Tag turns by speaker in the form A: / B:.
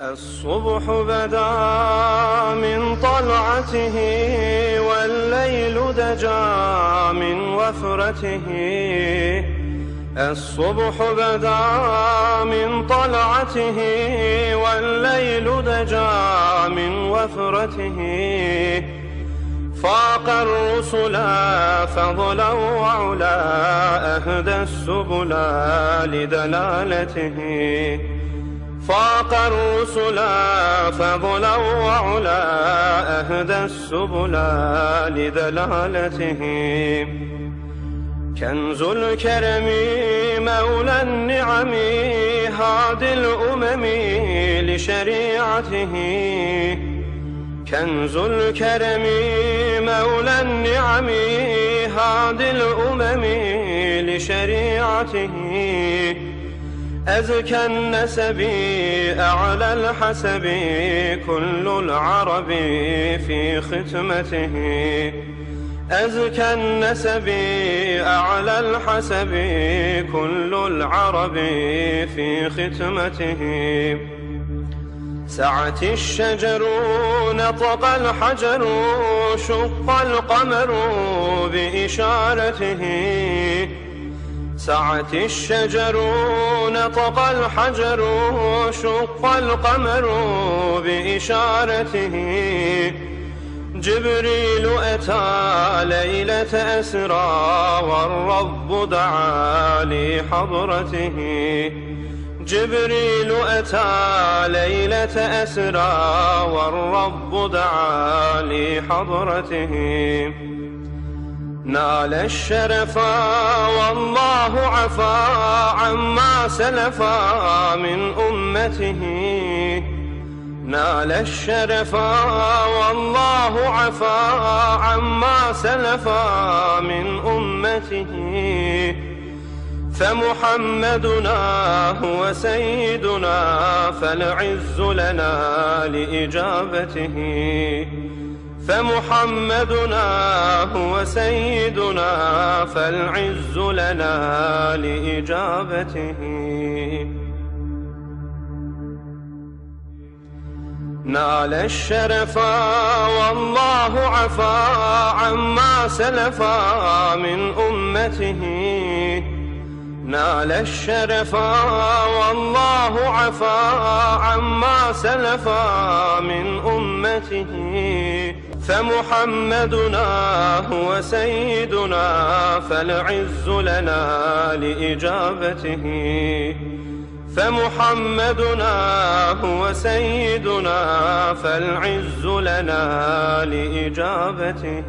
A: الصبح بدا من طلعته والليل دجا من وفرته. الصبح بدا من طلعته والليل دجا من وفرته. فاق الرسل فضلا وعلا أهدى السبل لدلالته. فاق الرسل فضلا وعلا أهدى السبل لدلالته. كنز الكرم مولى النعم هادي الأمم لشريعته. كنز الكرم مولى النعم هادي الأمم لشريعته. أزكى النسب أعلى الحسب كل العرب في ختمته. أزكى النسب أعلى الحسب كل العرب في ختمته. سعت الشجر نطق الحجر شق القمر بإشارته. سعت الشجر نطق الحجر شق القمر بإشارته. جبريل أتى ليلة أسرى والرب دعا لحضرته. جبريل أتى ليلة أسرى والرب دعا لحضرته. نال الشرف والله عفا عما سلفا من أمته. نال الشرف والله عفا عما سلفا من أمته. فمحمدنا هو سيدنا فالعز لنا لإجابته. فمحمدنا هو سيدنا فالعز لنا لإجابته. نال الشرف والله عفا عما سلفا من أمته. نال الشرف والله عفا عما سلفا من أمته. فمحمدنا هو سيدنا فالعز لنا لإجابته. فمحمدنا هو سيدنا فالعز لنا لإجابته.